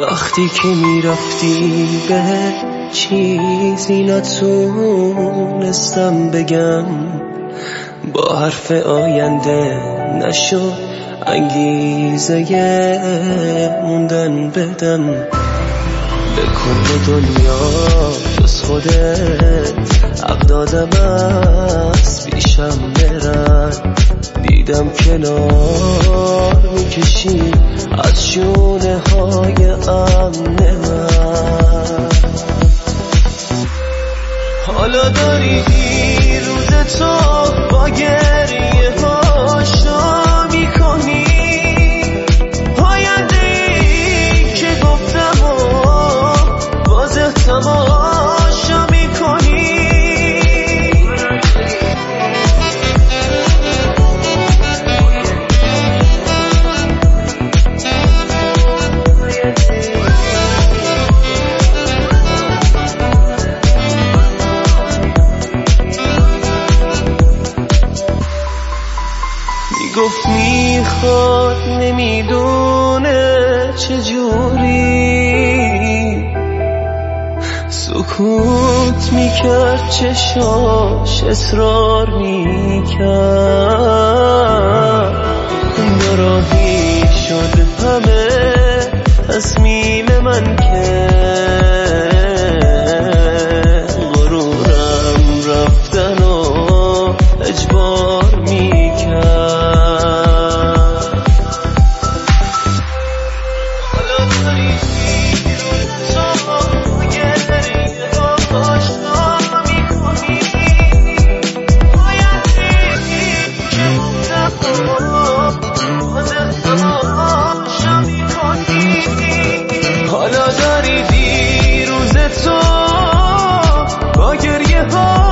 وقتی که می‌رفتی به چیزی نتونستم بگم. با حرف آینده نشد انگیزه موندن بدم. به کل دنیا جز خودت عقل دادم از پیشم برن دیدم کنار می‌کشی. از شونه های امن من حالا داری روز تو با گریه هاشو می‌کنی؟ آینده ای که گفتم و بازه تماشا می‌گفت می‌خواد نمی‌دونه چجوری سکوت می‌کرد چشاش اصرار می‌کرد. ناراهی شد همه تصمیم من که حالا داری دیروز تو با گریه ها